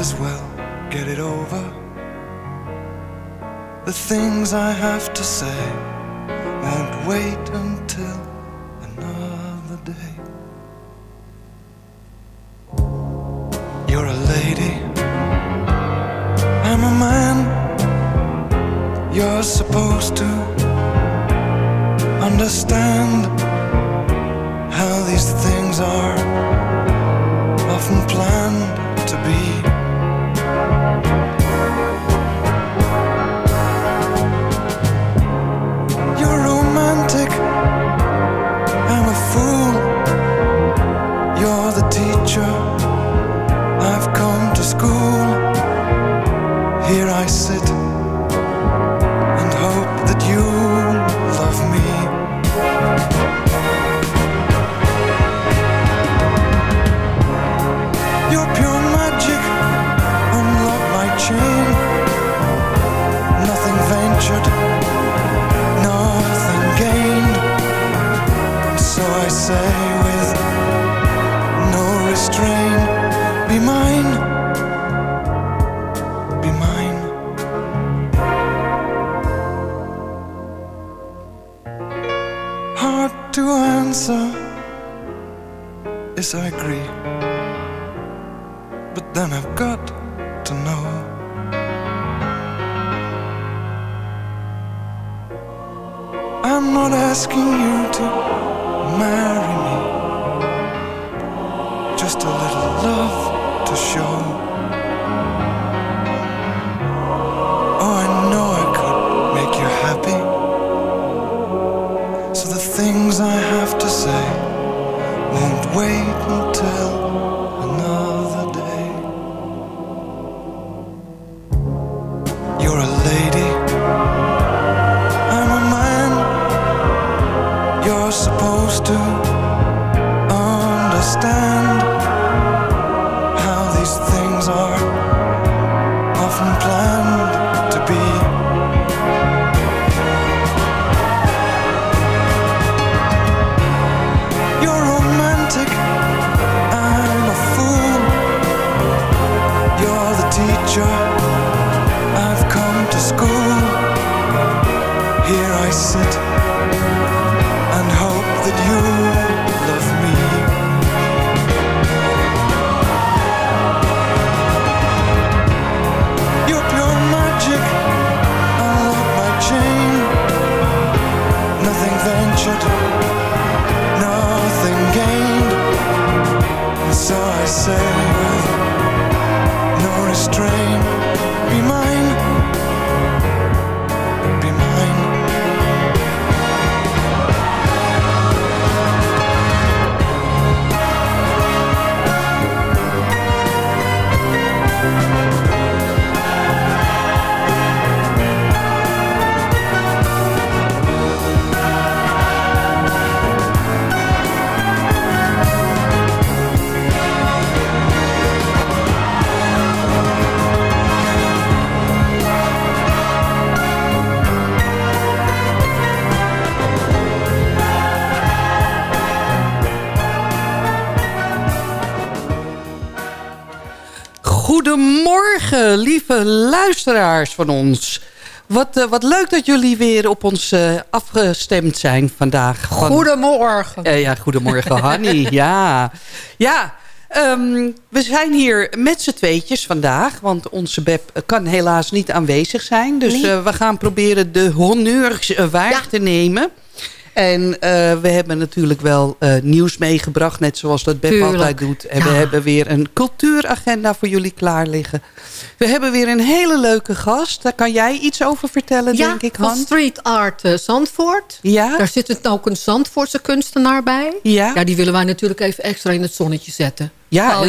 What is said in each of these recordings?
as well get it over. The things I have to say won't wait until yes I agree. But then I've got to know. I'm not asking you to marry Goedemorgen, lieve luisteraars van ons. Wat, eh, wat leuk dat jullie weer op ons eh, afgestemd zijn vandaag. Van- Goedemorgen. Eh, ja, goedemorgen, Hanny. ja, ja ehm, we zijn hier met z'n tweetjes vandaag. Want onze Beb kan helaas niet aanwezig zijn. Dus Nee. we gaan proberen de honneurs waar Ja. te nemen. En eh, we hebben natuurlijk wel eh, nieuws meegebracht. Net zoals dat Beb Tuurlijk. altijd doet. En we hebben weer een cultuuragenda voor jullie klaar liggen. We hebben weer een hele leuke gast. Daar kan jij iets over vertellen, ja, denk ik, van Han. Street Art eh, Zandvoort. Ja? Daar zit het ook een Zandvoortse kunstenaar bij. Ja? Ja, die willen wij natuurlijk even extra in het zonnetje zetten. Ja,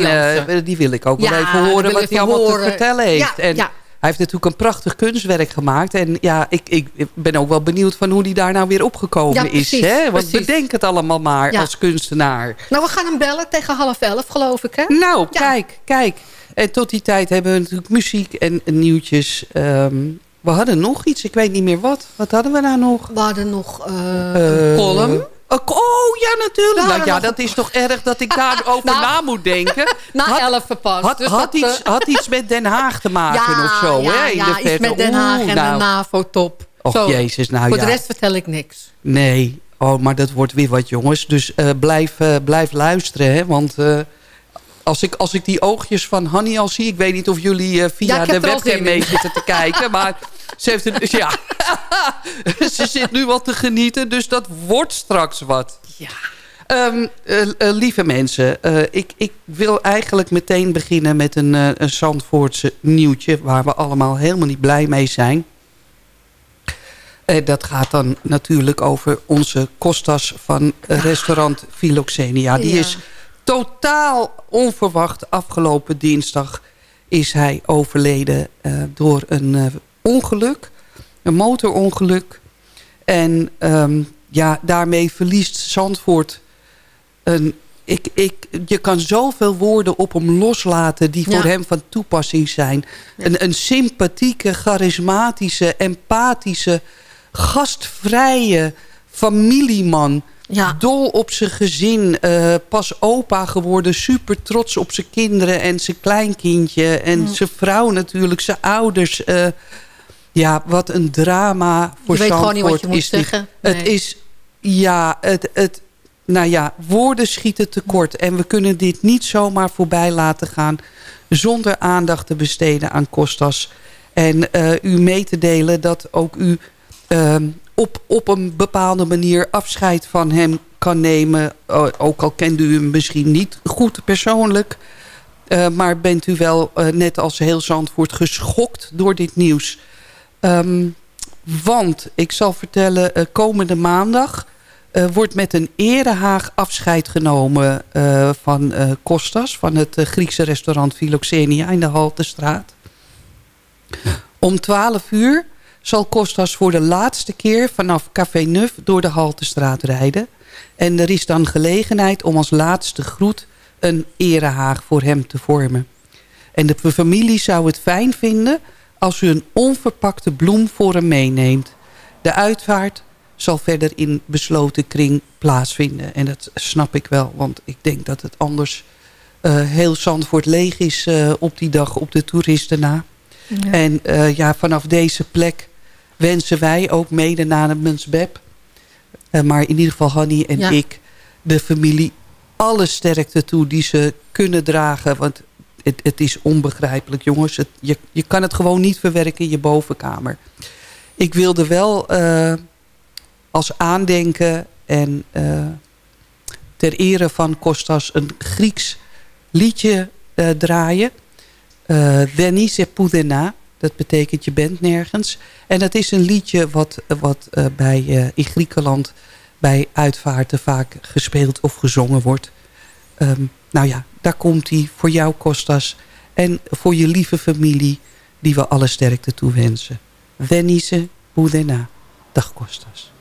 en, die wil ik ook wel even horen wat hij allemaal horen. te vertellen heeft. En ja. Heeft natuurlijk een prachtig kunstwerk gemaakt. En ja, ik, ik ben ook wel benieuwd van hoe die daar nou weer opgekomen Ja, precies, is. Hè? Want precies. bedenk het allemaal maar Ja. als kunstenaar. Nou, we gaan hem bellen tegen half elf, geloof ik, hè? Nou, Ja. kijk, kijk. En tot die tijd hebben we natuurlijk muziek en nieuwtjes. Ehm, we hadden nog iets, ik weet niet meer wat. Wat hadden we nou nog? We hadden nog Eh, een column. Ko- Oh, ja, natuurlijk. Nou, hadden ja, dat is toch erg dat ik daarover Nou, na moet denken. Na Had- elf pas. Had, Dus had, iets, eh, had iets met Den Haag te maken ja, of zo, ja, hè? In ja, de iets met Den Haag Oeh, en nou. de NAVO-top. Och, Zo. jezus, nou Voor ja. de rest vertel ik niks. Nee, oh, maar dat wordt weer wat, jongens. Dus eh, blijf, eh, blijf luisteren, hè. Want als, ik, als ik die oogjes van Hanny al zie... ik weet niet of jullie eh, via Ja, de webcam mee zitten te kijken... maar ze, heeft een, ja, ze zit nu wat te genieten, dus dat wordt straks wat. Ja. Ehm, eh, eh, lieve mensen, ik, ik wil eigenlijk meteen beginnen met een, een Zandvoortse nieuwtje... waar we allemaal helemaal niet blij mee zijn. Dat gaat dan natuurlijk over onze Kostas van restaurant Philoxenia. Die Ja. is totaal onverwacht afgelopen dinsdag is hij overleden eh, door een eh, ongeluk. Een motorongeluk. En ehm, ja, daarmee verliest Zandvoort een... Ik, ik, je kan zoveel woorden op hem loslaten die voor hem van toepassing zijn. Een, een sympathieke, charismatische, empathische, gastvrije familieman. Ja. Dol op zijn gezin, eh, pas opa geworden, super trots op zijn kinderen en zijn kleinkindje. En zijn vrouw natuurlijk, zijn ouders. eh, ja, wat een drama voor Je weet gewoon niet wat je moet zeggen. Het is, ja, het, het, nou ja, woorden schieten tekort. En we kunnen dit niet zomaar voorbij laten gaan... zonder aandacht te besteden aan Kostas. En eh, u mee te delen dat ook u ehm, op, op een bepaalde manier afscheid van hem kan nemen. Ook al kende u hem misschien niet goed persoonlijk... Eh, maar bent u wel, eh, net als heel Zandvoort, geschokt door dit nieuws? Ehm, want, ik zal vertellen, eh, komende maandag... wordt met een erehaag afscheid genomen van Kostas... van het Griekse restaurant Philoxenia in de Haltestraat. Om 12 uur zal Kostas voor de laatste keer vanaf Café Neuf door de Haltestraat rijden. En er is dan gelegenheid om als laatste groet een erehaag voor hem te vormen. En de familie zou het fijn vinden als u een onverpakte bloem voor hem meeneemt. De uitvaart zal verder in besloten kring plaatsvinden. En dat snap ik wel, want ik denk dat het anders eh, heel Zandvoort leeg is eh, op die dag op de toeristen na. Ja. En eh, ja, vanaf deze plek wensen wij ook mede namens Beb... eh, maar in ieder geval Hanny en Ja. ik... de familie alle sterkte toe die ze kunnen dragen. Want het, het is onbegrijpelijk, jongens. Het, je, je kan het gewoon niet verwerken in je bovenkamer. Ik wilde wel eh, als aandenken en eh, ter ere van Kostas... een Grieks liedje draaien... Eh Denise Poudena. Dat betekent je bent nergens. En dat is een liedje wat, wat eh, bij, eh, in Griekenland bij uitvaarten vaak gespeeld of gezongen wordt. Ehm, nou ja, daar komt hij voor jou Kostas. En voor je lieve familie die we alle sterkte toewensen. Denise Poudena. Dag Kostas.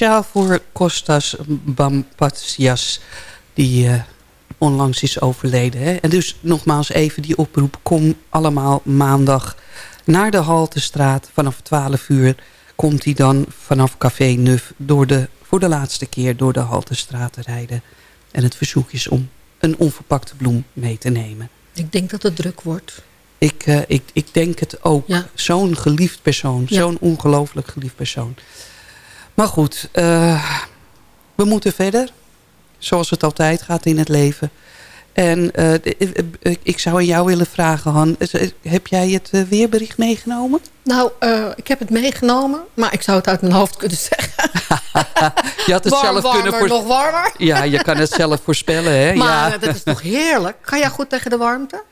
Speciaal voor Kostas Bampatsias, die eh, onlangs is overleden. Hè? En dus nogmaals even die oproep. Kom allemaal maandag naar de Haltestraat. Vanaf 12 uur komt hij dan vanaf Café Nuf door de, voor de laatste keer door de Haltestraat te rijden. En het verzoek is om een onverpakte bloem mee te nemen. Ik denk dat het druk wordt. Ik, eh, ik, ik denk het ook. Ja. Zo'n geliefd persoon. Ja. Zo'n ongelooflijk geliefd persoon. Maar goed, eh, we moeten verder. Zoals het altijd gaat in het leven. En eh, eh, ik zou aan jou willen vragen, Han. Heb jij het weerbericht meegenomen? Nou, ik heb het meegenomen, maar ik zou het uit mijn hoofd kunnen zeggen. Je had het Warm, zelf warmer, kunnen nog warmer. Ja, je kan het zelf voorspellen, hè? Maar ja. dat is toch heerlijk? Kan jij goed tegen de warmte?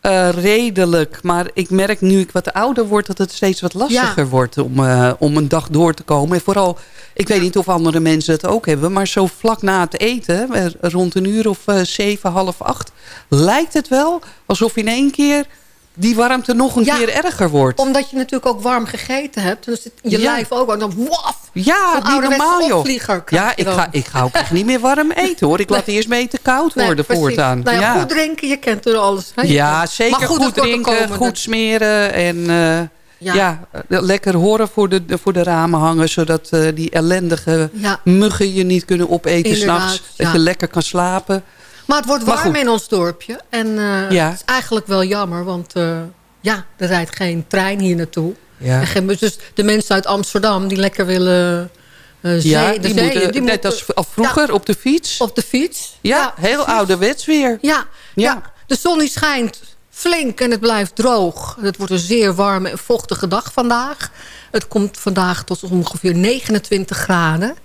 Eh, redelijk, maar ik merk nu ik wat ouder word... dat het steeds wat lastiger Ja. wordt om, eh, om een dag door te komen. En vooral, ik weet niet of andere mensen het ook hebben... maar zo vlak na het eten, eh, rond een uur of eh, zeven, half acht... lijkt het wel alsof in één keer die warmte nog een Ja. keer erger wordt. Omdat je natuurlijk ook warm gegeten hebt. Dus het- je Ja. lijf ook. En dan waf! ja, niet normaal, joh. Ja, ik dan. ga, ik ga ook echt niet meer warm eten, hoor. Ik laat eerst mee te koud Nee, worden precies. voortaan. Nou ja, goed drinken, je kent er alles. hè? Ja, zeker goed, drinken, goed smeren en eh, ja. Ja. lekker horen voor de, voor de ramen hangen... zodat eh, die ellendige muggen je niet kunnen opeten s'nachts. Dat je lekker kan slapen. Maar het wordt warm in ons dorpje. En Ja. het is eigenlijk wel jammer, want eh, ja, er rijdt geen trein hier naartoe. Ja. En geen. Dus de mensen uit Amsterdam die lekker willen eh zee, Ja, die zeeën, moeten, die net als als vroeger Ja, op de fiets. op de fiets. ja, heel precies. ouderwets weer. Ja, Ja. de zon die schijnt flink en het blijft droog. Het wordt een zeer warme en vochtige dag vandaag. Het komt vandaag tot ongeveer 29 graden.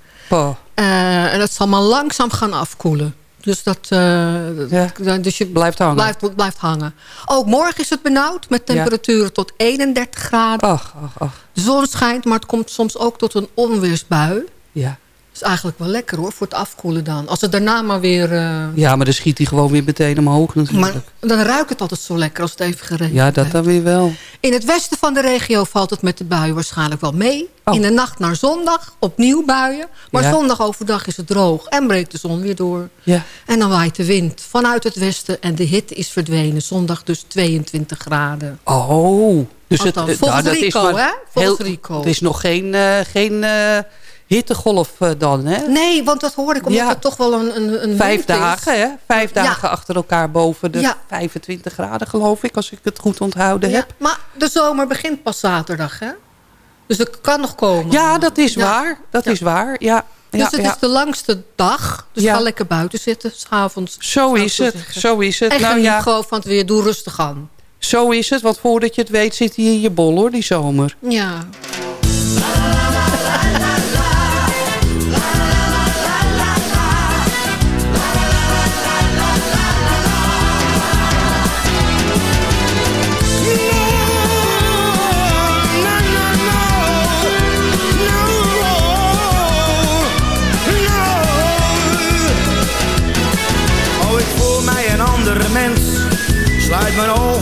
En het zal maar langzaam gaan afkoelen. Dus, dat, uh, ja. dus je blijft hangen. Blijft, blijft hangen. Ook morgen is het benauwd met temperaturen tot 31 graden. Ach, ach, ach. De zon schijnt, maar het komt soms ook tot een onweersbui. Ja is eigenlijk wel lekker hoor, voor het afkoelen dan. Als het daarna maar weer... Uh... Ja, maar dan schiet hij gewoon weer meteen omhoog natuurlijk. Maar dan ruikt het altijd zo lekker als het even geregend Ja, dat dan weer wel. In het westen van de regio valt het met de buien waarschijnlijk wel mee. Oh. In de nacht naar zondag opnieuw buien. Maar zondag overdag is het droog en breekt de zon weer door. Ja. En dan waait de wind vanuit het westen en de hitte is verdwenen. Zondag dus 22 graden. Oh, dus het, volgens nou, dat Rico, is hè? Volgens heel, Rico. Het is nog geen... Uh, geen uh, hittegolf uh, dan, hè? Nee, want dat hoorde ik, omdat ja. het toch wel een, een, een Vijf dagen, hè? Vijf dagen ja. achter elkaar boven de ja. 25 graden, geloof ik, als ik het goed onthouden heb. Maar de zomer begint pas zaterdag, hè? Dus het kan nog komen. Ja, dat is waar. Dat is waar, ja. Dus het is de langste dag. Dus ga lekker buiten zitten, s'avonds. Zo is het, zo is het. En nou, ja. gewoon van het weer, doe rustig aan. Zo is het, want voordat je het weet zit hij in je bol, hoor, die zomer. Ja.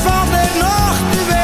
van de nog.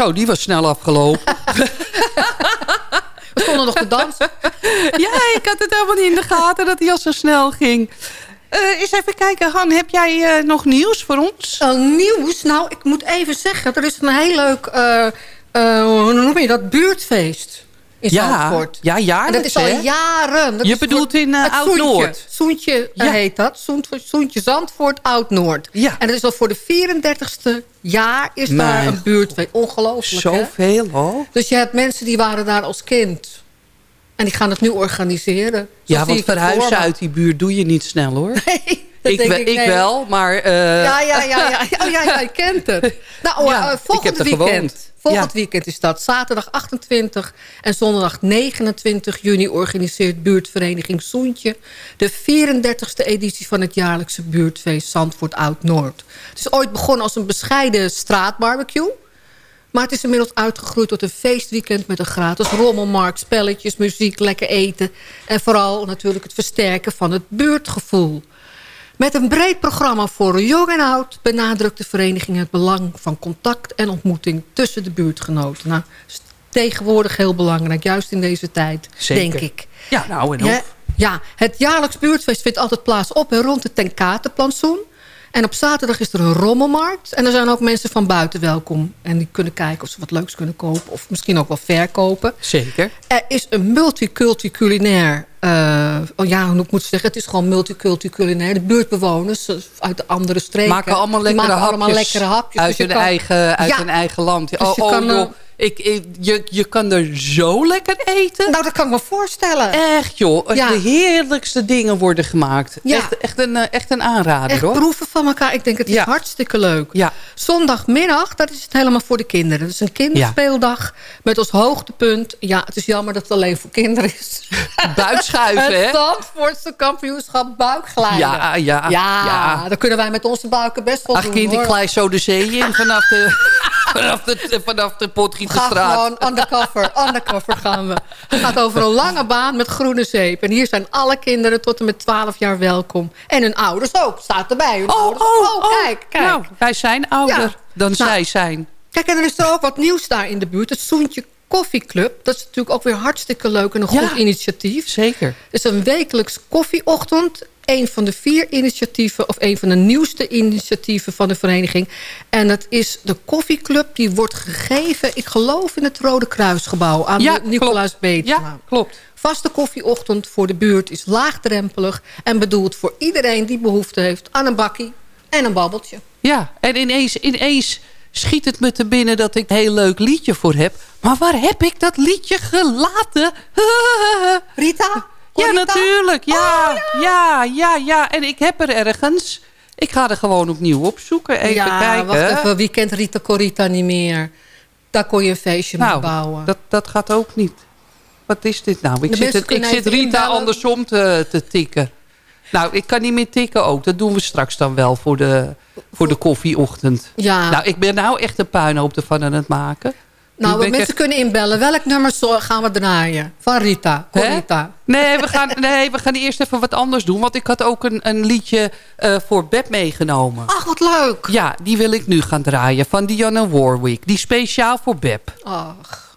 Zo, die was snel afgelopen. We stonden nog te dansen. ja, ik had het helemaal niet in de gaten dat hij al zo snel ging. Uh, eens even kijken, Han, heb jij uh, nog nieuws voor ons? Uh, nieuws? Nou, ik moet even zeggen, er is een heel leuk, hoe noem je dat, buurtfeest in ja, Zandvoort. Ja, jaarlijks, En dat is al jaren. Dat je bedoelt in Oud-Noord? Soentje ja. heet dat. Soentje Zandvoort, Oud-Noord. Ja. En dat is al voor de 34ste jaar is daar een buurtfeest. Ongelooflijk, Zoveel, hoor. Dus je hebt mensen die waren daar als kind... En die gaan het nu organiseren. Zo ja, want verhuizen uit die buurt doe je niet snel hoor. Nee, ik, ik, ik wel, maar... Uh... Ja, ja, ja, ja. Oh, ja, ja, je kent het. Nou, ja, uh, volgend weekend. Volgend ja. weekend is dat. Zaterdag 28 en zondag 29 juni organiseert buurtvereniging Soentje... de 34e editie van het jaarlijkse buurtfeest Zandvoort Oud-Noord. Het is ooit begonnen als een bescheiden straatbarbecue... Maar het is inmiddels uitgegroeid tot een feestweekend... met een gratis rommelmarkt, spelletjes, muziek, lekker eten... en vooral natuurlijk het versterken van het buurtgevoel. Met een breed programma voor jong en oud... benadrukt de vereniging het belang van contact en ontmoeting... tussen de buurtgenoten. Nou, is tegenwoordig heel belangrijk, juist in deze tijd, Zeker. denk ik. Ja, nou en of. Ja, het jaarlijks buurtfeest vindt altijd plaats op en rond het Tenkatenplantsoen. En op zaterdag is er een rommelmarkt. En er zijn ook mensen van buiten welkom. En die kunnen kijken of ze wat leuks kunnen kopen. Of misschien ook wel verkopen. Zeker. Er is een multiculti culinair. Uh, oh ja, hoe moet ik zeggen? Het is gewoon multiculti culinair. De buurtbewoners uit de andere streken. Maken allemaal lekkere, maken hapjes, allemaal lekkere hapjes. Uit, dus hun, kan, eigen, uit ja, hun eigen land. Dus oh, je oh, kan, joh. Ik, ik, je, je kan er zo lekker eten. Nou, dat kan ik me voorstellen. Echt, joh. Ja. De heerlijkste dingen worden gemaakt. Ja. Echt, echt, een, echt een aanrader, Echt hoor. proeven van elkaar. Ik denk, het is Ja. hartstikke leuk. Ja. Zondagmiddag, dat is het helemaal voor de kinderen. Dat is een kinderspeeldag met als hoogtepunt... Ja, het is jammer dat het alleen voor kinderen is. Buikschuiven, hè? Het Zandvoortse kampioenschap buikglijden. Ja, ja, Ja, dan kunnen wij met onze buiken best wel Ach, doen, kind, ik glij zo de zee in vanaf de, vanaf de, vanaf de Ga Potgieterstraat. gewoon undercover, undercover gaan we. Het gaat over een lange baan met groene zeep. En hier zijn alle kinderen tot en met 12 jaar welkom. En hun ouders ook, staat erbij. Hun Oh, ouders. oh, oh. kijk, kijk. Nou, wij zijn ouder Ja. dan Nou. zij zijn. Kijk, en er is er ook wat nieuws daar in de buurt. Het Soentje Koffieclub. Dat is natuurlijk ook weer hartstikke leuk en een Ja. goed initiatief. Zeker. Het is een wekelijks koffieochtend. Een van de vier initiatieven, of een van de nieuwste initiatieven van de vereniging. En dat is de koffieclub. Die wordt gegeven, ik geloof, in het Rode Kruisgebouw aan Ja, Nicolaas Beetsma. Ja, klopt. Vaste koffieochtend voor de buurt is laagdrempelig... en bedoeld voor iedereen die behoefte heeft aan een bakkie en een babbeltje. Ja, en ineens, ineens schiet het me te binnen dat ik een heel leuk liedje voor heb. Maar waar heb ik dat liedje gelaten? Rita? Ja, natuurlijk. Ja, ja, ja, ja. En ik heb er ergens. Ik ga er gewoon opnieuw opzoeken. Even ja, kijken. wacht even. Wie kent Rita Corita niet meer? Daar kon je een feestje mee nou, bouwen. dat, dat gaat ook niet. Wat is dit nou? Ik zit, het, ik zit Rita inbellen. andersom te, te tikken. Nou, ik kan niet meer tikken ook. Dat doen we straks dan wel voor de, voor de koffieochtend. ja, Nou, ik ben nou echt een puinhoop ervan aan het maken. Nou, ik mensen kunnen inbellen. Welk nummer gaan we draaien? Van Rita. Hè? Corita. Nee, we gaan, nee, we gaan eerst even wat anders doen. Want ik had ook een, een liedje eh, voor Beb meegenomen. Ach, wat leuk. Ja, die wil ik nu gaan draaien. Van Diana Warwick. Die speciaal voor Beb. Ach.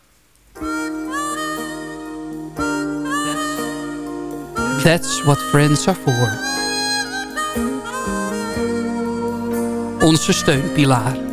That's what friends are for. Onze steunpilaar.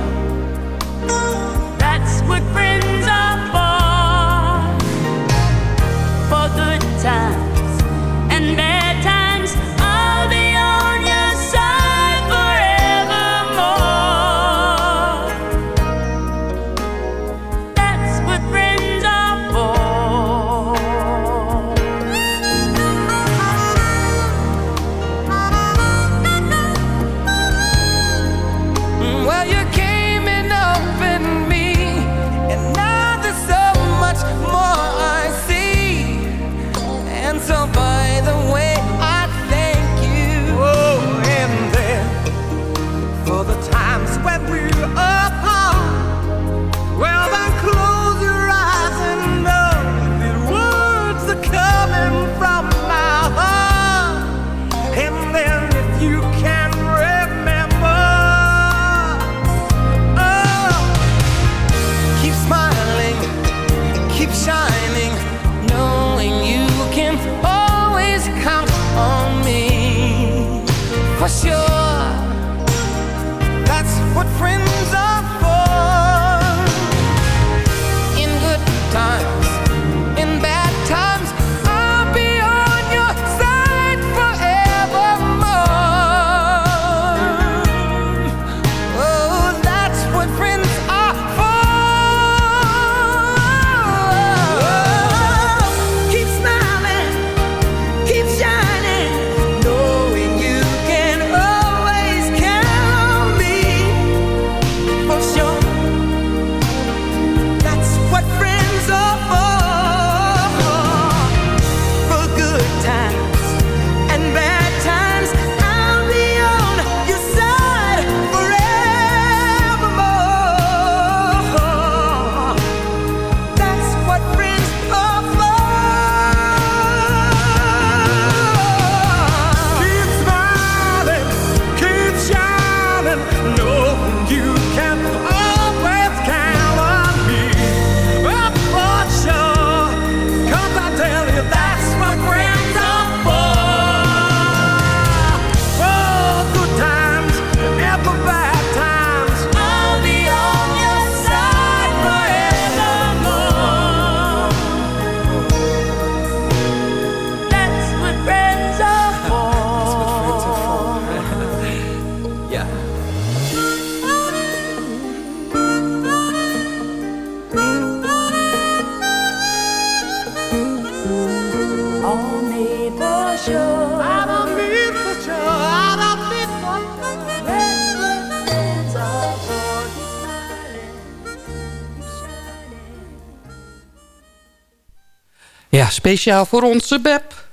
speciaal voor onze Beb.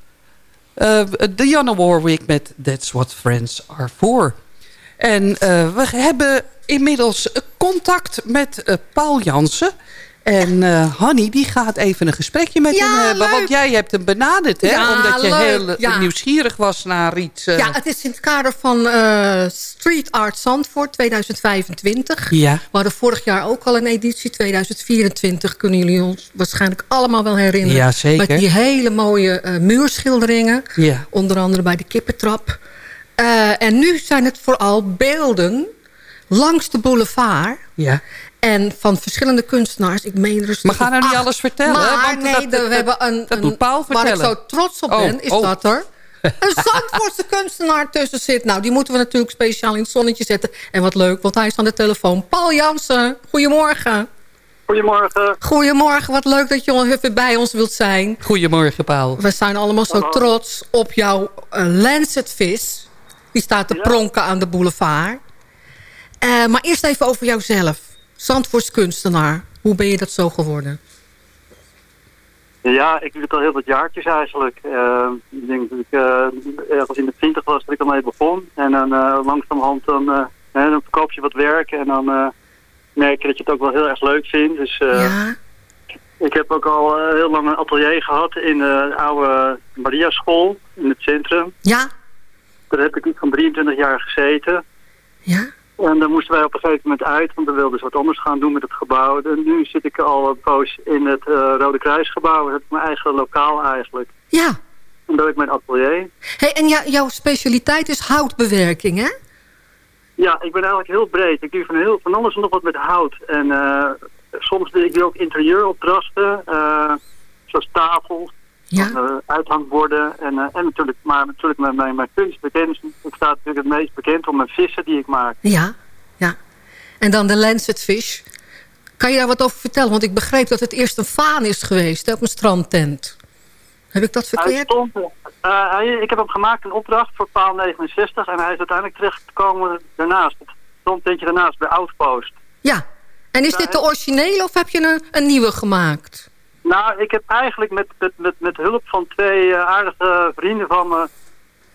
Uh, Diana Warwick met That's What Friends Are For. En uh, we hebben inmiddels contact met uh, Paul Jansen. En uh, Hanny, die gaat even een gesprekje met hem hebben. Want jij hebt hem benaderd, hè? Ja, Omdat je leuk. heel nieuwsgierig was naar iets... Uh... Ja, het is in het kader van uh, Street Art Zandvoort 2025. Ja. We hadden vorig jaar ook al een editie. 2024 kunnen jullie ons waarschijnlijk allemaal wel herinneren. Ja, zeker. Met die hele mooie muurschilderingen. Ja. Onder andere bij de Kippentrap. en nu zijn het vooral beelden langs de boulevard. Ja. En van verschillende kunstenaars. Ik meen er maar ga nou niet alles vertellen. Maar want nee, dat, dat, we hebben een, dat doet Paul vertellen. Waar ik zo trots op oh, ben, is oh. dat er een Zandvoortse kunstenaar tussen zit. Nou, die moeten we natuurlijk speciaal in het zonnetje zetten. En wat leuk, want hij is aan de telefoon. Paul Jansen, goedemorgen. Goedemorgen. Goedemorgen, wat leuk dat je even bij ons wilt zijn. Goedemorgen, Paul. We zijn allemaal zo Hallo. trots op jouw uh, Lancetvis. Die staat te Ja. pronken aan de boulevard. Uh, maar eerst even over jouzelf. Zandvoorts kunstenaar. Hoe ben je dat zo geworden? Ja, ik doe het al heel wat jaartjes eigenlijk. Uh, ik denk dat ik uh, ergens in de twintig was dat ik ermee begon. En dan uh, langzamerhand dan, uh, dan verkoop je wat werk en dan merk je dat je het ook wel heel erg leuk vindt. Dus ja. ik heb ook al heel lang een atelier gehad in de oude Maria school in het centrum. Ja. Daar heb ik iets van 23 jaar gezeten. Ja. En dan moesten wij op een gegeven moment uit, want we wilden dus wat anders gaan doen met het gebouw. En nu zit ik al een poos in het uh, Rode Kruisgebouw. Dat ik mijn eigen lokaal eigenlijk. Ja. En daar heb ik mijn atelier. Hey, en jouw specialiteit is houtbewerking, hè? Ja, ik ben eigenlijk heel breed. Ik doe van, heel, van alles en nog wat met hout. En uh, soms doe ik doe ook interieuropdrachten, uh, zoals tafels. Ja. Uh, uithangborden en, uh, en natuurlijk, maar natuurlijk mijn, mijn, mijn kunst bekend. Ik sta natuurlijk het meest bekend om mijn vissen die ik maak. Ja, ja. En dan de Lancet Fish. Kan je daar wat over vertellen? Want ik begreep dat het eerst een vaan is geweest hè, op een strandtent. Heb ik dat verkeerd? Hij stond, uh, hij, ik heb hem gemaakt een opdracht voor paal 69 en hij is uiteindelijk terechtgekomen daarnaast. Het strandtentje daarnaast bij Outpost. Ja. En is dit de originele of heb je een, een nieuwe gemaakt? Nou, ik heb eigenlijk met, met, met, met hulp van twee uh, aardige vrienden van me...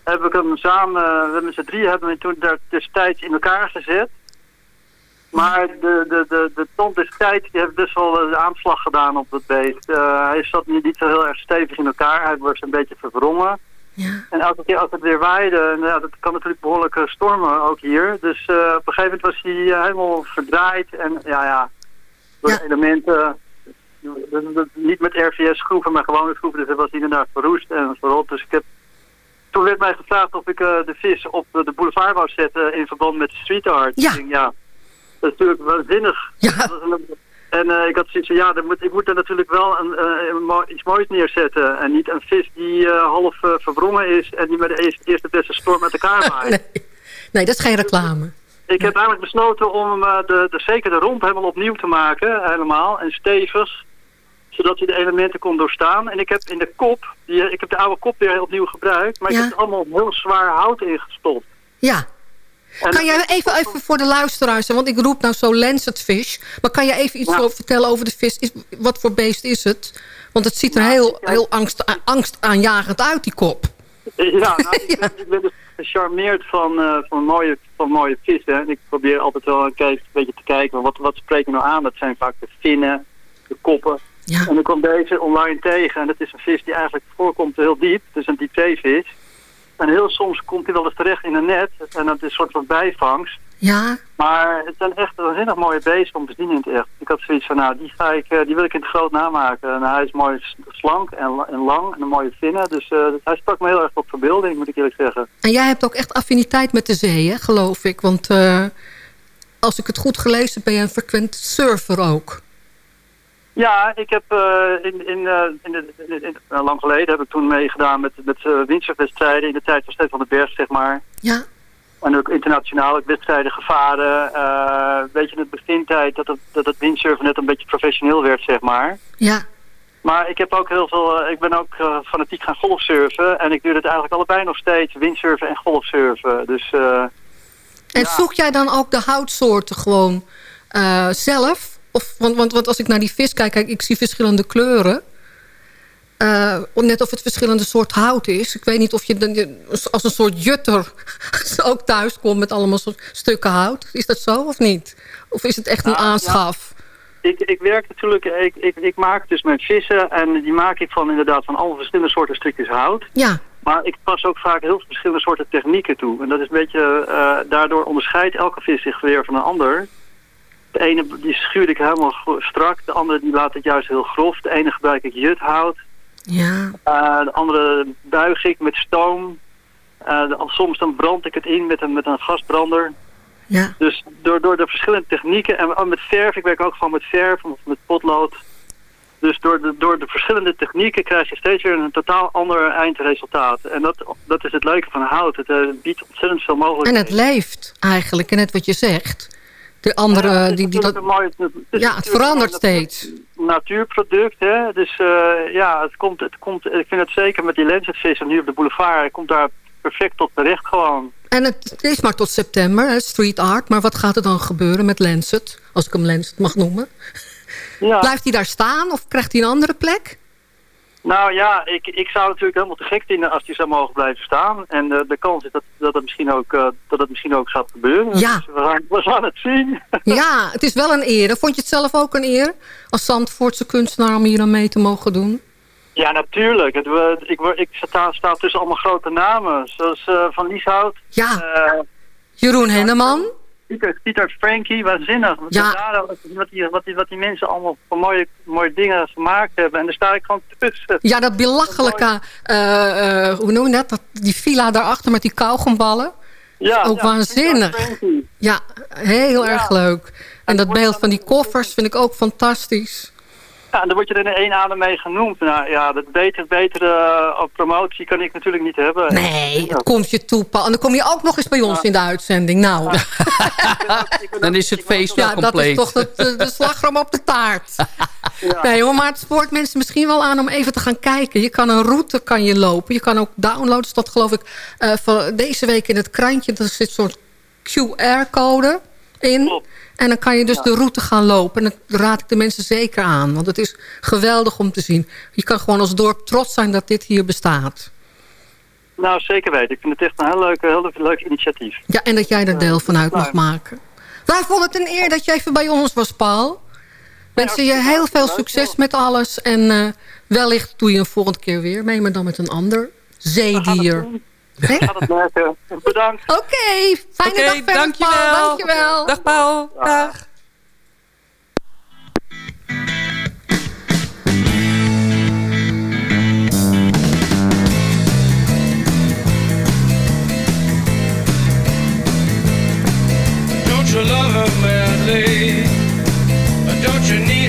heb ik hem samen, we met z'n drieën hebben we toen destijds in elkaar gezet. Maar de, de, de, de tont destijds die heeft dus wel een aanslag gedaan op het beest. Uh, hij zat niet, niet zo heel erg stevig in elkaar. Hij was een beetje verwrongen. Ja. En elke keer als het weer waaide, ja, dat kan natuurlijk behoorlijk stormen ook hier. Dus uh, op een gegeven moment was hij helemaal verdraaid. En ja, ja, door ja. elementen niet met RVS schroeven, maar gewone schroeven. Dus dat was inderdaad verroest en verrot. Dus ik heb... Toen werd mij gevraagd of ik uh, de vis op de boulevard wou zetten in verband met street art. Ja. Denk, ja. Dat is natuurlijk waanzinnig. Ja. En uh, ik had zoiets van, ja, moet, ik moet er natuurlijk wel een, uh, iets moois neerzetten. En niet een vis die half verwrongen is en die met de eerste, eerste beste storm uit elkaar maakt. nee. nee, dat is geen reclame. Ik heb eigenlijk besloten om de, de, zeker de romp helemaal opnieuw te maken, helemaal, en stevig zodat hij de elementen kon doorstaan. En ik heb in de kop, die, ik heb de oude kop weer opnieuw gebruikt, maar ik heb er allemaal heel zwaar hout ingestopt. Ja. kan jij even, even voor de luisteraars, want ik roep nou zo lancet fish, maar kan jij even iets over vertellen over de vis? Is, wat voor beest is het? Want het ziet er heel, heel angst, angstaanjagend uit, die kop. Ja, nou, ik, ben, ik ben dus gecharmeerd van, uh, van, mooie, van mooie vissen. En ik probeer altijd wel een, een beetje te kijken, wat, wat spreekt me nou aan? Dat zijn vaak de vinnen, de koppen. Ja. En ik kwam deze online tegen en dat is een vis die eigenlijk voorkomt heel diep. Het is een diepzeevis. En heel soms komt hij wel eens terecht in een net en dat is een soort van bijvangst. Ja. Maar het zijn echt een zinnig mooie beesten om te zien in het echt. Ik had zoiets van, nou, die, ga ik, eh, die wil ik in het groot namaken. En hij is mooi slank en, en lang en een mooie vinnen. Dus uh, hij sprak me heel erg op verbeelding, moet ik eerlijk zeggen. En jij hebt ook echt affiniteit met de zee, hè, geloof ik. Want uh, als ik het goed gelezen ben je een frequent surfer ook. Ja, ik heb uh, in, in, uh, in, de, in uh, lang geleden heb ik toen meegedaan met, met windsurfwedstrijden in de tijd van Stefan van de Berg, zeg maar. Ja. En ook internationaal wedstrijden gevaren. een beetje in de begintijd dat het, dat het windsurfen net een beetje professioneel werd, zeg maar. Ja. Maar ik heb ook heel veel, ik ben ook fanatiek gaan golfsurfen. En ik doe het eigenlijk allebei nog steeds, windsurfen en golfsurfen. Dus, en ja. zoek jij dan ook de houtsoorten gewoon zelf? Of, want, want, want als ik naar die vis kijk, kijk ik zie verschillende kleuren. Uh, net of het verschillende soort hout is. Ik weet niet of je als een soort jutter ook thuis komt met allemaal stukken hout. Is dat zo of niet? Of is het echt een nou, aanschaf? Ik, ik werk natuurlijk, ik, ik, ik maak dus met vissen en die maak ik van inderdaad van alle verschillende soorten stukjes hout. Ja. Maar ik pas ook vaak heel veel verschillende soorten technieken toe. En dat is een beetje, uh, daardoor onderscheidt elke vis zich weer van een ander. De ene die schuur ik helemaal strak, de andere die laat het juist heel grof. De ene gebruik ik juthout. Ja. Uh, de andere buig ik met stoom. Uh, de, soms dan brand ik het in met een, met een gasbrander. Ja. Dus door, door de verschillende technieken en met verf, ik werk ook gewoon met verf of met potlood. Dus door de, door de verschillende technieken krijg je steeds weer een totaal ander eindresultaat. En dat, dat is het leuke van hout. Het uh, biedt ontzettend veel mogelijkheden. En het leeft eigenlijk, en net wat je zegt. De andere, ja, die, die, dat, het, ja, het verandert steeds. Natuurproduct, hè. Dus uh, ja, het komt, het komt, ik vind het zeker met die lenszetvis en nu op de boulevard, het komt daar perfect tot terecht gewoon. En het is maar tot september, hè, street art. Maar wat gaat er dan gebeuren met Lancet, als ik hem Lancet mag noemen? Ja. Blijft hij daar staan of krijgt hij een andere plek? Nou ja, ik, ik zou natuurlijk helemaal te gek vinden als die zou mogen blijven staan. En uh, de kans is dat, dat, het misschien ook, uh, dat het misschien ook gaat gebeuren. Ja. Dus we, gaan, we gaan het zien. Ja, het is wel een eer. Vond je het zelf ook een eer als Zandvoortse kunstenaar om hier aan mee te mogen doen? Ja, natuurlijk. Het, we, ik, ik sta, sta tussen allemaal grote namen. Zoals uh, Van Lieshout. Ja, Jeroen Henneman. Pieter, Pieter Frankie, waanzinnig. Ja. Wat, die, wat, die, wat die mensen allemaal voor mooie, mooie dingen gemaakt hebben. En daar sta ik gewoon tussen. Ja, dat belachelijke, uh, uh, hoe noem je dat? Die villa daarachter met die kauwgomballen. Ja, ook ja, waanzinnig. Ja, heel erg leuk. En dat beeld van die koffers vind ik ook fantastisch. Ja, en dan word je er in één adem mee genoemd. Nou ja, dat beter, betere uh, promotie kan ik natuurlijk niet hebben. Nee, het komt je toe, En dan kom je ook nog eens bij ons in de uitzending. Nou. dan is het feest wel ja, compleet. dat is toch de, de slagroom op de taart. Nee hoor, maar het spoort mensen misschien wel aan om even te gaan kijken. Je kan een route kan je lopen. Je kan ook downloaden. Dat geloof ik uh, van deze week in het krantje. Er zit zo'n QR-code in. En dan kan je dus de route gaan lopen. En dat raad ik de mensen zeker aan. Want het is geweldig om te zien. Je kan gewoon als dorp trots zijn dat dit hier bestaat. Nou, zeker weten. Ik vind het echt een heel leuk, heel leuk initiatief. Ja, en dat jij er deel van uit mag maken. Wij vonden het een eer dat je even bij ons was, Paul. Wensen je heel veel succes met alles. En wellicht doe je een volgende keer weer mee, maar dan met een ander zeedier. Bedankt. Oké, okay, fijne okay, dag dankjewel. Paul. Dankjewel. Dag Paul. Dag. Don't you love her madly? Don't you need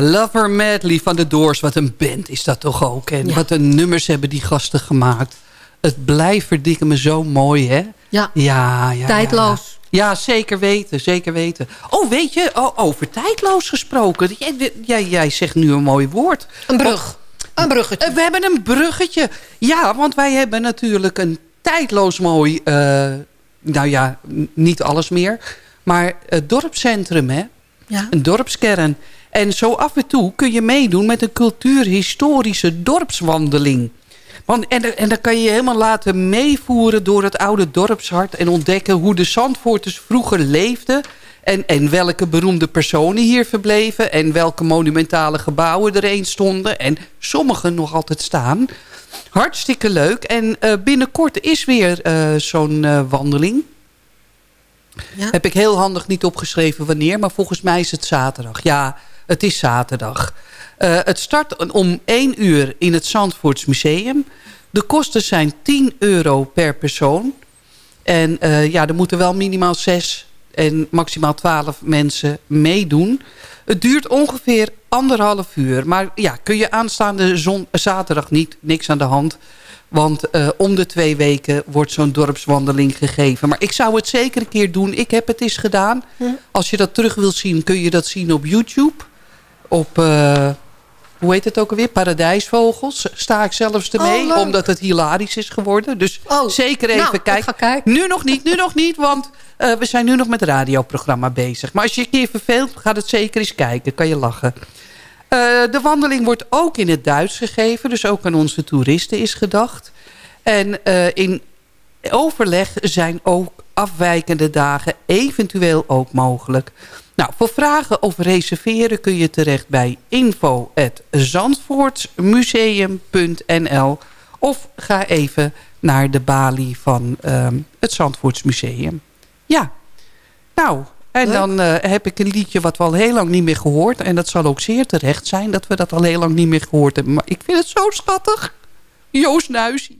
Ja, Lover Madly van de Doors. Wat een band is dat toch ook. En Ja. wat een nummers hebben die gasten gemaakt. Het blijft verdikken me zo mooi, hè? Ja, Ja, ja. tijdloos. Ja, ja, zeker weten, zeker weten. Oh, weet je, oh, over tijdloos gesproken. Jij, jij, jij zegt nu een mooi woord. Een brug. Een bruggetje. Eh, We hebben een bruggetje. Ja, want wij hebben natuurlijk een tijdloos mooi... eh, nou ja, niet alles meer. Maar het dorpscentrum, hè? Ja. Een dorpskern. En zo af en toe kun je meedoen met een cultuurhistorische dorpswandeling. Want, en, en dan kan je je helemaal laten meevoeren door het oude dorpshart... en ontdekken hoe de Zandvoorters vroeger leefden... En, en welke beroemde personen hier verbleven... en welke monumentale gebouwen er eens stonden... en sommige nog altijd staan. Hartstikke leuk. En eh, binnenkort is weer eh, zo'n eh, wandeling. Ja. Heb ik heel handig niet opgeschreven wanneer... maar volgens mij is het zaterdag. Ja, het is zaterdag. Eh, het start om 1 uur in het Zandvoorts Museum. De kosten zijn 10 euro per persoon. En eh, ja, er moeten wel minimaal 6 en maximaal 12 mensen meedoen. Het duurt ongeveer anderhalf uur. Maar ja, kun je aanstaande zon, zaterdag niet, niks aan de hand. Want eh, om de twee weken wordt zo'n dorpswandeling gegeven. Maar ik zou het zeker een keer doen. Ik heb het eens gedaan. Als je dat terug wilt zien, kun je dat zien op YouTube. Op, eh, hoe heet het ook alweer? Paradijsvogels. Sta ik zelfs ermee, oh, omdat het hilarisch is geworden. Dus oh, zeker even nou, kijken. Nu nog niet, nu nog niet, want uh, we zijn nu nog met het radioprogramma bezig. Maar als je een keer verveelt, gaat het zeker eens kijken. Kan je lachen. Uh, de wandeling wordt ook in het Duits gegeven. Dus ook aan onze toeristen is gedacht. En uh, in overleg zijn ook afwijkende dagen eventueel ook mogelijk. Nou, voor vragen of reserveren kun je terecht bij info.zandvoortsmuseum.nl of ga even naar de balie van uh, het Zandvoortsmuseum. Ja, nou, en dan uh, heb ik een liedje wat we al heel lang niet meer gehoord. En dat zal ook zeer terecht zijn dat we dat al heel lang niet meer gehoord hebben. Maar ik vind het zo schattig. Joost Nuisie.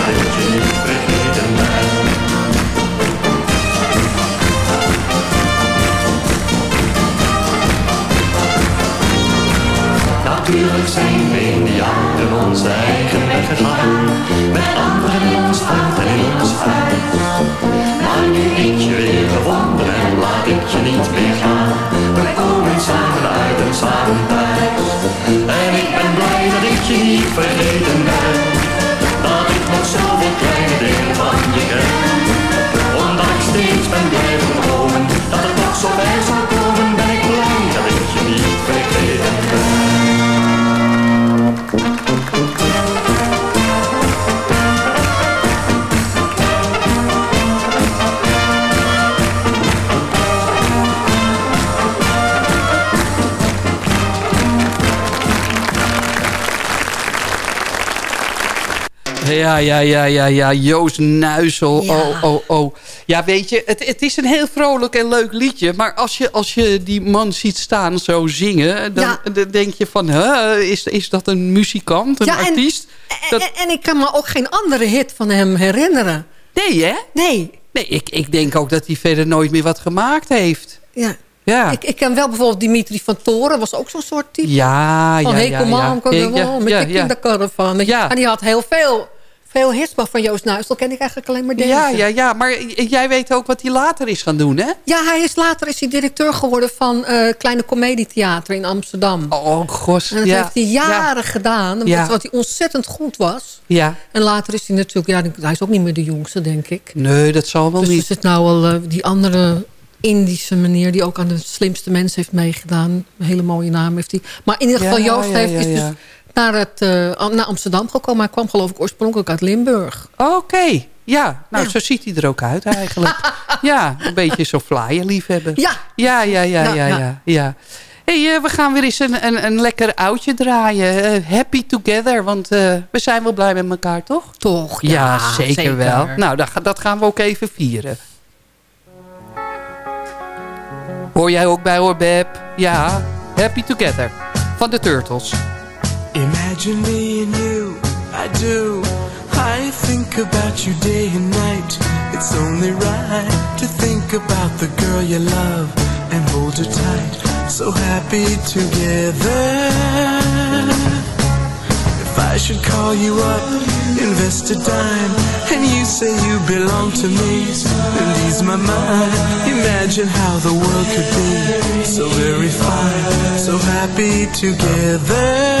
Ja, ja, ja, ja, ja. Joost Nuisel. Oh, oh, oh. Ja, weet je, het, het is een heel vrolijk en leuk liedje. Maar als je, als je die man ziet staan zo zingen... dan, denk je van, huh, is, is dat een muzikant, een artiest? En, en, en, ik kan me ook geen andere hit van hem herinneren. Nee, hè? Nee. Nee, ik, ik denk ook dat hij verder nooit meer wat gemaakt heeft. Ja. Ja. Ik, ik ken wel bijvoorbeeld Dimitri van Toren, was ook zo'n soort type. Ja, ja, van, hey, ja. Kom ja, kom ja, ja, met je kindercaravan. En die had heel veel veel hits, van Joost Nuistel ken ik eigenlijk alleen maar deze. Ja, ja, ja, maar jij weet ook wat hij later is gaan doen, hè? Ja, hij is later is hij directeur geworden van uh, Kleine Comedietheater in Amsterdam. Oh, gos. En dat heeft hij jaren gedaan, ja. wat hij ontzettend goed was. Ja. En later is hij natuurlijk, ja, hij is ook niet meer de jongste, denk ik. Nee, dat zal wel dus niet. Dus is het nou al uh, die andere Indische meneer die ook aan de slimste mensen heeft meegedaan. Een hele mooie naam heeft hij. Maar in ieder geval, Joost heeft is dus naar, het, uh, naar Amsterdam gekomen. Hij kwam geloof ik oorspronkelijk uit Limburg. Oké, ja. Nou, zo ziet hij er ook uit eigenlijk. ja, een beetje zo'n flyer liefhebber. Ja. Ja, ja, ja, ja, ja. ja, hey, uh, we gaan weer eens een, een, een lekker oudje draaien. Uh, happy together, want we zijn wel blij met elkaar, toch? Toch, ja, ja zeker, zeker, wel. Nou, dat, dat gaan we ook even vieren. Hoor jij ook bij hoor, Beb? Ja, Happy Together van de Turtles. Imagine me and you, I do. I think about you day and night. It's only right to think about the girl you love and hold her tight. So happy together. I should call you up, invest a dime, and you say you belong to me, and ease my mind. Imagine how the world could be so very fine, so happy together.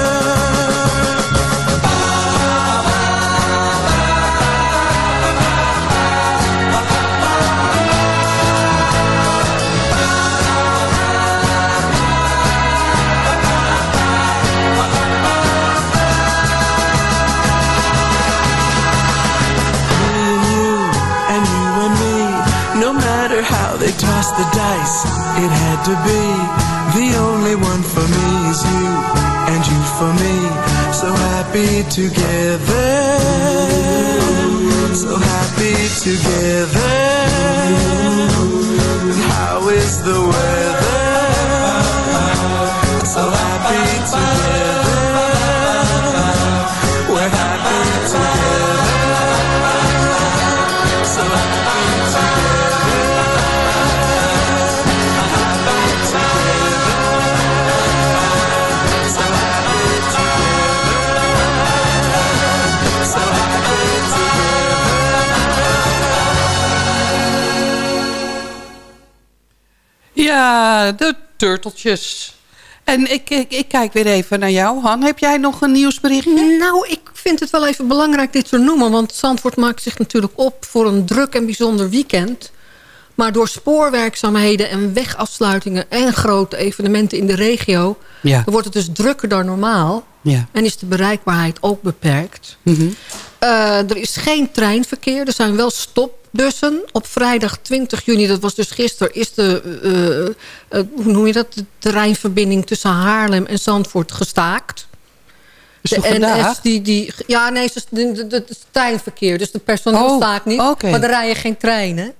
Toss the dice, it had to be. The only one for me is you, and you for me. So happy together, so happy together. How is the weather? So happy together. We're happy together. De turteltjes. En ik, ik, ik, kijk weer even naar jou, Han. Heb jij nog een nieuwsbericht? Nou, ik vind het wel even belangrijk dit te noemen. Want Zandvoort maakt zich natuurlijk op voor een druk en bijzonder weekend. Maar door spoorwerkzaamheden en wegafsluitingen... en grote evenementen in de regio... Ja. wordt het dus drukker dan normaal. Ja. En is de bereikbaarheid ook beperkt. Mm er is geen treinverkeer. Er zijn wel stopbussen. Op vrijdag 20 juni, dat was dus gisteren... is de, uh, uh, hoe noem je dat, de treinverbinding tussen Haarlem en Zandvoort gestaakt. Is de NS, die, die, ja, nee, het is treinverkeer. Dus de personeel oh, staakt niet. Okay. Maar er rijden geen treinen.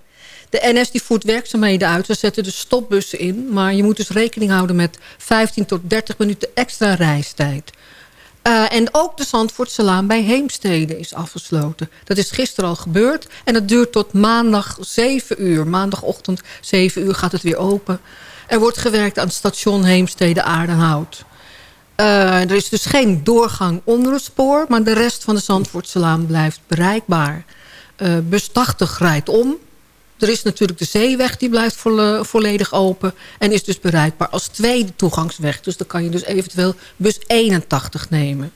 De NS die voert werkzaamheden uit. Ze zetten dus stopbussen in. Maar je moet dus rekening houden met 15 tot 30 minuten extra reistijd. Uh, en ook de Zandvoortselaan bij Heemstede is afgesloten. Dat is gisteren al gebeurd. En dat duurt tot maandag 7 uur. Maandagochtend 7 uur gaat het weer open. Er wordt gewerkt aan het station Heemstede-Aardenhout. Uh, er is dus geen doorgang onder het spoor... maar de rest van de Zandvoortselaan blijft bereikbaar. Uh, bus 80 rijdt om er is natuurlijk de zeeweg, die blijft volledig open. En is dus bereikbaar als tweede toegangsweg. Dus dan kan je dus eventueel bus 81 nemen.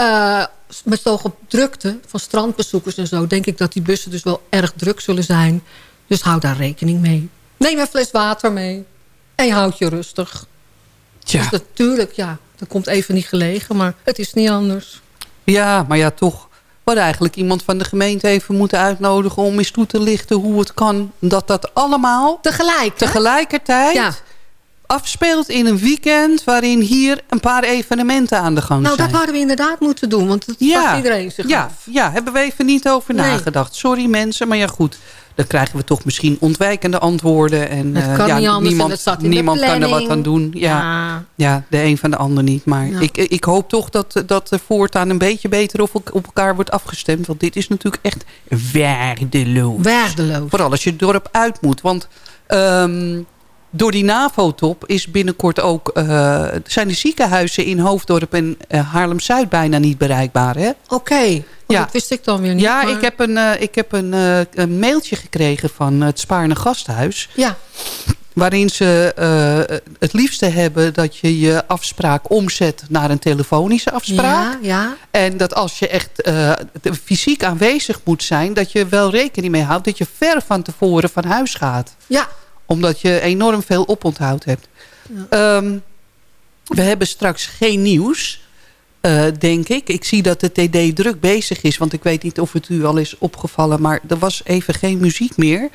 Uh, met op drukte van strandbezoekers en zo... denk ik dat die bussen dus wel erg druk zullen zijn. Dus hou daar rekening mee. Neem een fles water mee. En houd je rustig. Tja. Dus natuurlijk, ja, dat komt even niet gelegen. Maar het is niet anders. Ja, maar ja, toch eigenlijk iemand van de gemeente even moeten uitnodigen... om eens toe te lichten hoe het kan dat dat allemaal... Tegelijk, Tegelijkertijd... Ja. afspeelt in een weekend... waarin hier een paar evenementen aan de gang nou, zijn. Nou, dat hadden we inderdaad moeten doen, want het ja, iedereen zich ja, af. Ja, hebben we even niet over nagedacht. Sorry mensen, maar ja goed dan krijgen we toch misschien ontwijkende antwoorden. En, het kan ja, niet anders niemand, niemand kan er wat aan doen. Ja, ja. de een van de ander niet. Maar ik, ik hoop toch dat, dat de voortaan een beetje beter op, op elkaar wordt afgestemd. Want dit is natuurlijk echt waardeloos. Waardeloos. Vooral als je het dorp uit moet. Want... Um, door die NAVO-top is binnenkort ook, uh, zijn de ziekenhuizen in Hoofddorp en uh, Haarlem-Zuid bijna niet bereikbaar. Oké, okay. Oh, ja. dat wist ik dan weer niet. Ja, maar... ik heb, een, uh, ik heb een, een, mailtje gekregen van het Spaarne Gasthuis. Ja. Waarin ze het liefste hebben dat je je afspraak omzet naar een telefonische afspraak. Ja, ja. En dat als je echt fysiek aanwezig moet zijn, dat je wel rekening mee houdt dat je ver van tevoren van huis gaat. Ja, omdat je enorm veel oponthoud hebt. Ja. Um, we hebben straks geen nieuws, uh, denk ik. Ik zie dat de TD druk bezig is. Want ik weet niet of het u al is opgevallen. Maar er was even geen muziek meer.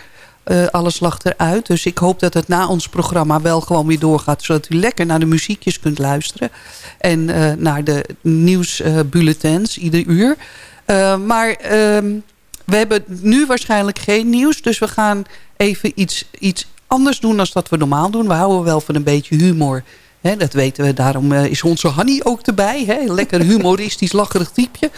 Uh, alles lag eruit. Dus ik hoop dat het na ons programma wel gewoon weer doorgaat. Zodat u lekker naar de muziekjes kunt luisteren. En uh, naar de nieuwsbulletins ieder uur. maar um, we hebben nu waarschijnlijk geen nieuws. Dus we gaan even iets, iets anders doen dan dat we normaal doen. We houden wel van een beetje humor. Dat weten we, daarom uh, is onze Hanny ook erbij. Lekker humoristisch, lacherig typeje.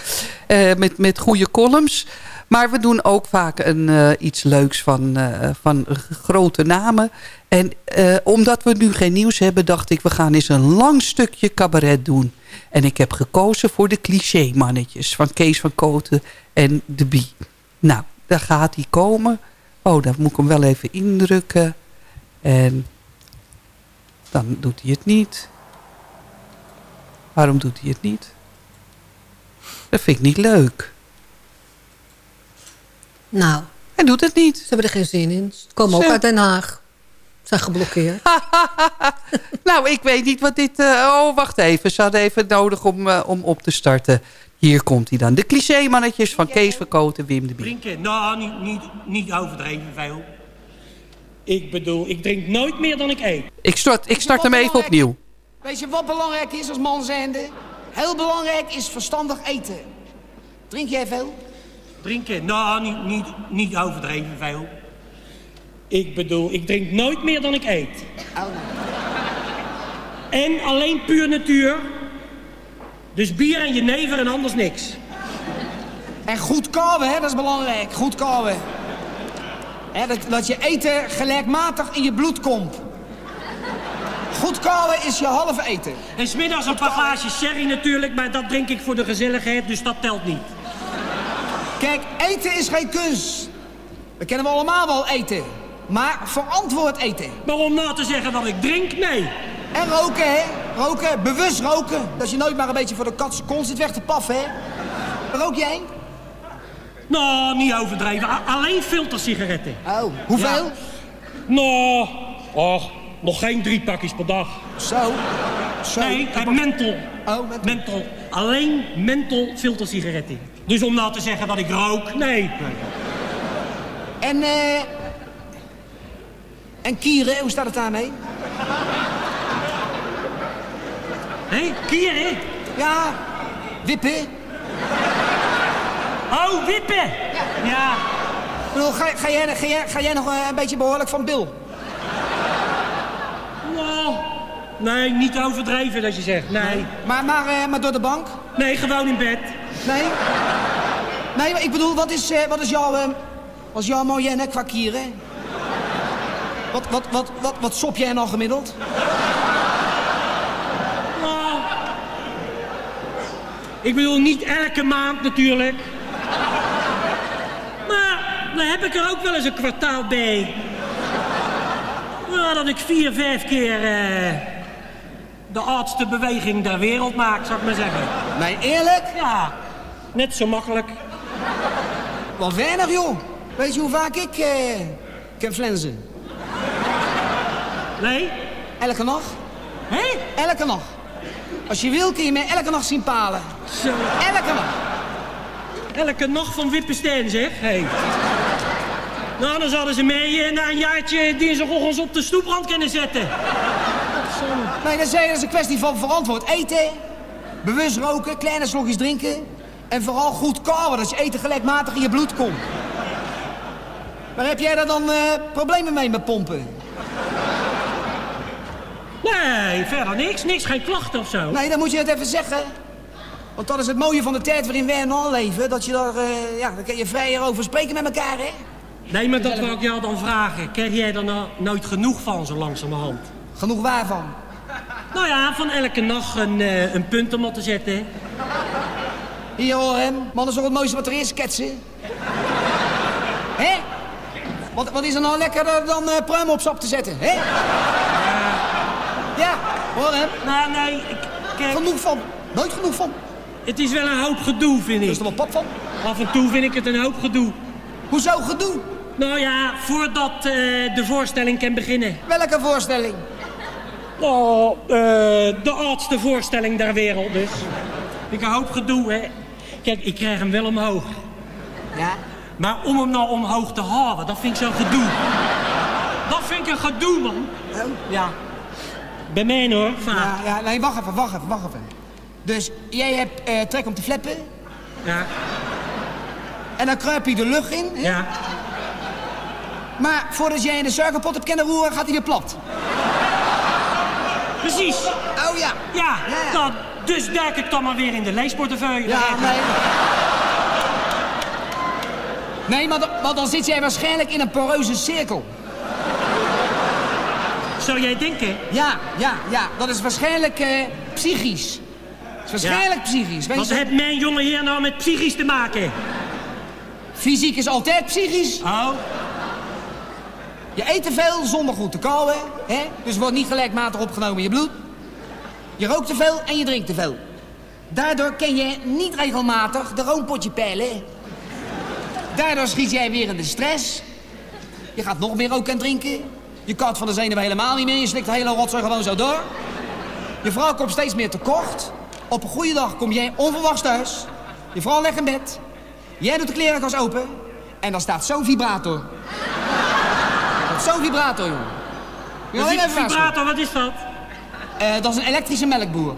Uh, met, met goede columns. Maar we doen ook vaak een, uh, iets leuks van, van grote namen. En omdat we nu geen nieuws hebben, dacht ik... we gaan eens een lang stukje cabaret doen. En ik heb gekozen voor de cliché-mannetjes... van Kees van Koten en De Bie. Nou, daar gaat hij komen... Oh, dan moet ik hem wel even indrukken. En dan doet hij het niet. Waarom doet hij het niet? Dat vind ik niet leuk. Nou. Hij doet het niet. Ze hebben er geen zin in. Ze komen ook uit Den Haag. Ze zijn geblokkeerd. nou, ik weet niet wat dit... Uh, oh, wacht even. Ze hadden even nodig om, uh, om op te starten. Hier komt hij dan. De cliché-mannetjes van Kees Verkoten, Wim de Bier. Drinken? Nou, niet, niet, niet overdreven veel. Ik bedoel, ik drink nooit meer dan ik eet. Ik start, ik start hem even opnieuw. Weet je wat belangrijk is als man zijnde? Heel belangrijk is verstandig eten. Drink jij veel? Drinken? Nou, niet, niet, niet overdreven veel. Ik bedoel, ik drink nooit meer dan ik eet. Oh. En alleen puur natuur. Dus bier en jenever en anders niks. En goed kauwen, hè, dat is belangrijk. Goed kauwen. Dat, dat je eten gelijkmatig in je bloed komt. Goed kauwen is je halve eten. En smiddags een paar glaasjes sherry natuurlijk, maar dat drink ik voor de gezelligheid, dus dat telt niet. Kijk, eten is geen kunst. We kennen we allemaal wel eten. Maar verantwoord eten. Maar om nou te zeggen dat ik drink, nee. En roken, hè? Roken, bewust roken. Dat je nooit maar een beetje voor de katse kont zit weg te paffen, hè? Rook jij? Nou, niet overdreven. alleen filtersigaretten. Oh, hoeveel? Ja. Nou, och, nog geen drie pakjes per dag. Zo? Zo? Nee, uh, menthol. Oh, menthol. menthol. Alleen menthol filtersigaretten. Dus om nou te zeggen dat ik rook, nee. nee. En, eh... en kieren, hoe staat het daarmee? Hé, kieren? Ja, wippen. Oh, wippen! Ja. ja. Ik bedoel, ga, ga, jij, ga, jij, ga jij nog een beetje behoorlijk van Bill? Nou, nee, niet overdreven dat je zegt, nee. nee. Maar, maar, uh, maar door de bank? Nee, gewoon in bed. Nee? Nee, ik bedoel, wat is, uh, wat is jouw, wat is jouw moyenne qua kieren? Wat, wat, wat, wat, wat sop jij nou gemiddeld? Ik bedoel, niet elke maand natuurlijk. Dan heb ik er ook wel eens een kwartaal bij. Nou, dat ik vier, vijf keer uh, de oudste beweging der wereld maak, zou ik maar zeggen. Nee, eerlijk? Ja, net zo makkelijk. Wat weinig, joh. Weet je hoe vaak ik uh, kan flensen? Nee? Elke nacht. Hé? Elke nacht. Als je wil kun je mij elke nacht zien palen. Zo. Elke nacht. Elke nacht van Wippenstein, zeg. Hey. Nou, dan zouden ze mee uh, na een jaartje dinsdagochtends op de stoeprand kunnen zetten. Nee, dat, is een kwestie van verantwoord eten, bewust roken, kleine slokjes drinken... en vooral goed kauwen, dat je eten gelijkmatig in je bloed komt. Maar heb jij daar dan uh, problemen mee met pompen? Nee, verder niks. Niks, geen klachten of zo. Nee, dan moet je het even zeggen. Want dat is het mooie van de tijd waarin wij al leven. Dat je daar, uh, ja, daar kun je vrijer over spreken met elkaar, hè? Nee, maar dat wil ik jou dan vragen. Krijg jij er nou nooit genoeg van, zo langzamerhand? Genoeg waarvan? Nou ja, van elke nacht een, uh, een punt om op te zetten. Hier hoor hem. Man is toch het mooiste wat er is, ketsen? Hè? Wat, wat is er nou lekkerder dan uh, pruim op sap te zetten, hè? Ja. Ja, hoor hem. Nou, nee, kijk... Genoeg van. Nooit genoeg van. Het is wel een hoop gedoe, vind ik. Er is er wel pap van? Af en toe vind ik het een hoop gedoe. Hoezo gedoe? Nou ja, voordat uh, de voorstelling kan beginnen. Welke voorstelling? Oh, uh, de oudste voorstelling der wereld dus. Ik een hoop gedoe, hè. Kijk, ik krijg hem wel omhoog. Ja? Maar om hem nou omhoog te halen, dat vind ik zo'n gedoe. Dat vind ik een gedoe, man. Oh. Ja. Bij mij hoor, vaak. Ja, ja, nee, wacht even, wacht even, wacht even. Dus jij hebt uh, trek om te flappen. Ja. En dan kruip je de lucht in. Hè? Ja. Maar voordat jij in de suikerpot hebt kunnen roeren, gaat hij weer plat. Precies. Oh ja. Ja, ja. Nou, dus duik ik dan maar weer in de leesportefeuille. Ja, nee. Nee, maar, maar dan zit jij waarschijnlijk in een poreuze cirkel. Zou jij denken? Ja, ja, ja. Dat is waarschijnlijk uh, psychisch. Dat is waarschijnlijk ja. psychisch. Weet Wat heeft mijn jonge heer nou met psychisch te maken? Fysiek is altijd psychisch. Oh. Je eet te veel zonder goed te kauwen. Hè? Dus wordt niet gelijkmatig opgenomen in je bloed. Je rookt te veel en je drinkt te veel. Daardoor ken je niet regelmatig de roompotje peilen. Daardoor schiet jij weer in de stress. Je gaat nog meer roken en drinken. Je kat van de zenuwen helemaal niet meer. Je slikt de hele rotzooi gewoon zo door. Je vrouw komt steeds meer tekort. Op een goede dag kom jij onverwachts thuis. Je vrouw legt in bed. Jij doet de klerenkast open. En dan staat zo'n vibrator. Zo'n vibrator, jongen. Een vibrator? Wat is dat? Uh, dat is een elektrische melkboer.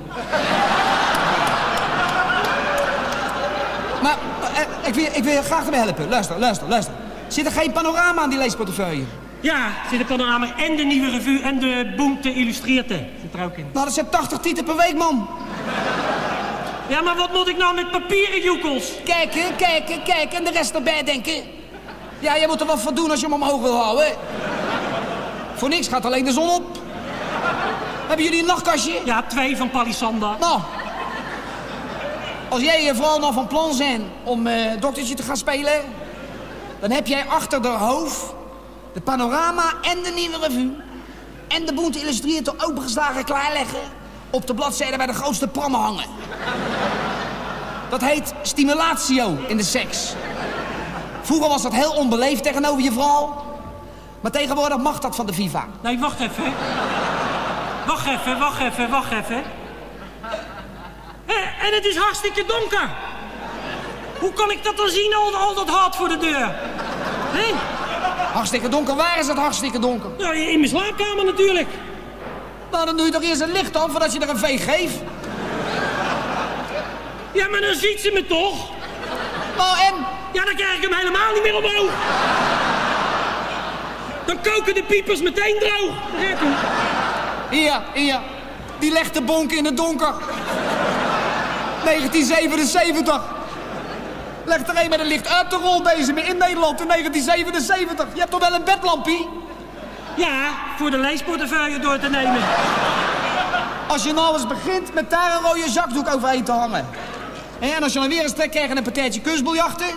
maar uh, ik, wil, ik wil je graag erbij helpen. Luister, luister, luister. Zit er geen panorama aan die leesportefeuille? Ja, zit een panorama en de nieuwe revue en de Boomte Illustreerte zit er ook in. Nou, dat zijn 80 titels per week, man. Ja, maar wat moet ik nou met papieren joekels? Kijken, kijken, kijken en de rest erbij denken. Ja, je moet er wat van doen als je hem omhoog wil houden. Voor niks gaat alleen de zon op. Hebben jullie een nachtkastje? Ja, twee van Palisanda. Nou, als jij je vooral nog van plan zijn om uh, doktertje te gaan spelen... dan heb jij achter de hoofd de panorama en de nieuwe revue... en de boente illustreerd opengeslagen klaarleggen... op de bladzijde bij de grootste prammen hangen. Dat heet stimulatio in de seks. Vroeger was dat heel onbeleefd tegenover je vrouw. Maar tegenwoordig mag dat van de FIFA. Nee, wacht even. Wacht even, wacht even, wacht even. En het is hartstikke donker. Hoe kan ik dat dan zien, al, al dat hart voor de deur? Hé? Hartstikke donker, waar is het hartstikke donker? Ja, in mijn slaapkamer natuurlijk. Nou, dan doe je toch eerst een licht aan voordat je er een veeg geeft? Ja, maar dan ziet ze me toch? Nou, en? Ja, dan krijg ik hem helemaal niet meer omhoog. Dan koken de piepers meteen droog. Hier, hier. Die legt de bonk in het donker. 1977. Leg er een met een licht uit de rolbezem in Nederland in 1977. Je hebt toch wel een bedlampie? Ja, voor de leesportefeuille door te nemen. Als je nou eens begint met daar een rode zakdoek overheen te hangen. En als je dan weer een strek krijgt en een partijtje kunstbiljachten...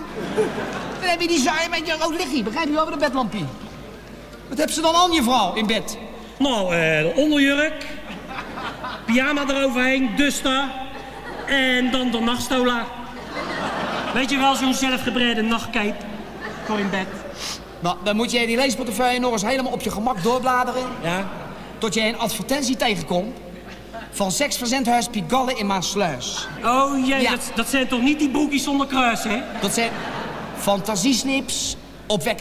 dan heb je die zaai met je rood lichtje. Begrijp je over de bedlampie? Wat heb ze dan aan je vrouw in bed? Nou, eh, de onderjurk, pyjama eroverheen, duster en dan de nachtstola. Weet je wel, zo'n zelfgebreide nachtcape voor in bed. Nou, dan moet jij die leesportefeuille nog eens helemaal op je gemak doorbladeren. Ja. Tot jij een advertentie tegenkomt van seksverzendhuis Pigalle in Maasluis. Oh jee, ja. dat, dat zijn toch niet die broekjes zonder kruis, hè? Dat zijn fantasiesnips, opwekkende